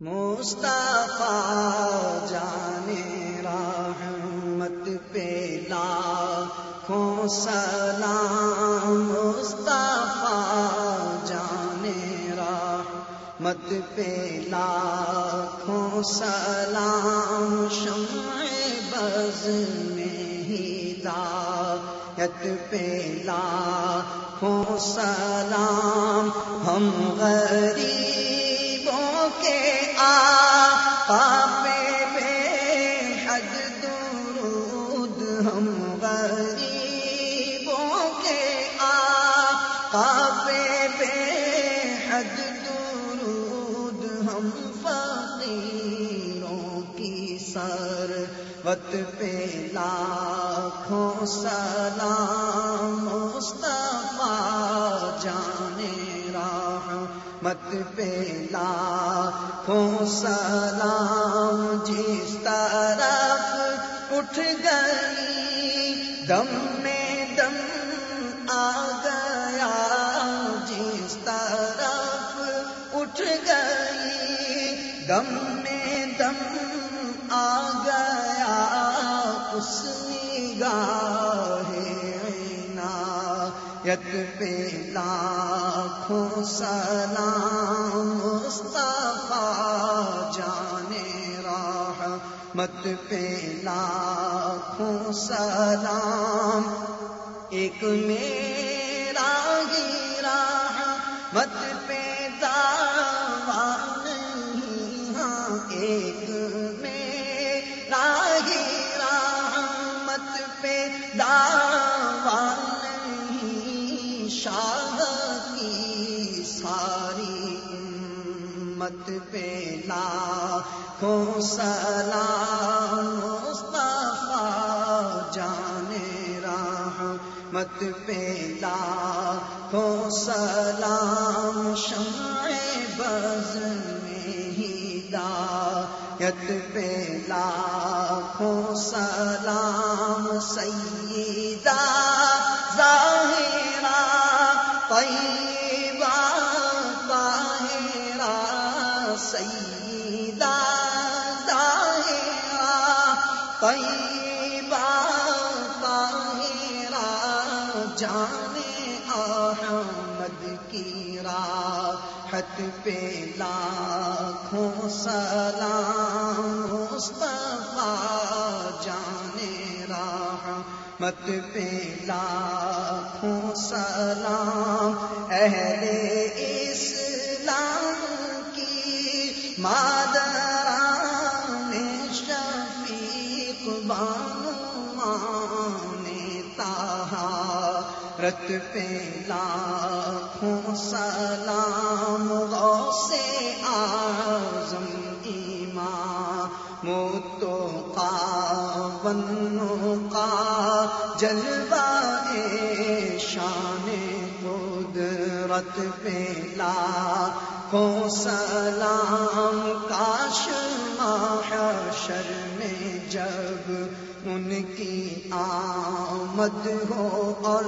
مصطفیٰ جانے رحمت پہ لاکھوں سلام، مصطفیٰ جانے رحمت پہ لاکھوں سلام، شمع بز میں ہی دایت پہ لاکھوں سلام، ہم غریب وت پہ لاکھوں سلام مت پیلا لاکھوں سلام جس طرف اٹھ گئی، دم میں دم آ گیا، جس طرف اٹھ گئی، دم میں دم پہ لاکھوں سلام مصطفیٰ جانے راہ مت پہ لاکھوں سلام ایک میرا گیرا مت ساری مت پہ لاکھوں سلام مصطفیٰ جانے راہ مت پہ لاکھوں سلام شمع بز میں ہی دایت پہ لاکھوں سلام سیدہ طیبہ طاہرہ جانے احمد کی راحت پہ لاکھوں سلام، مصطفیٰ جانے راہ مت پہ لاکھوں سلام، اہل اسلام کی مادران مان تاہا، رت پہ لاکھوں سلام، غوث آزم ایمان موتو کا بنو کا جلوہ شان قدرت پہ لاکھوں سلام، کاش محشر میں جب ان کی آمد ہو اور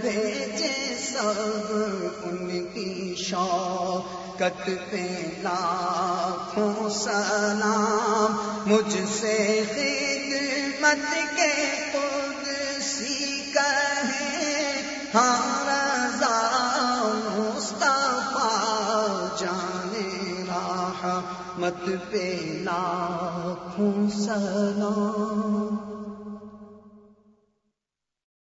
بھیجے سب ان کی شوقت پہ لاکھوں سلام مجھ سے خدمت کے خود سی کہیں ہاں مت پہ لاکھوں سلام۔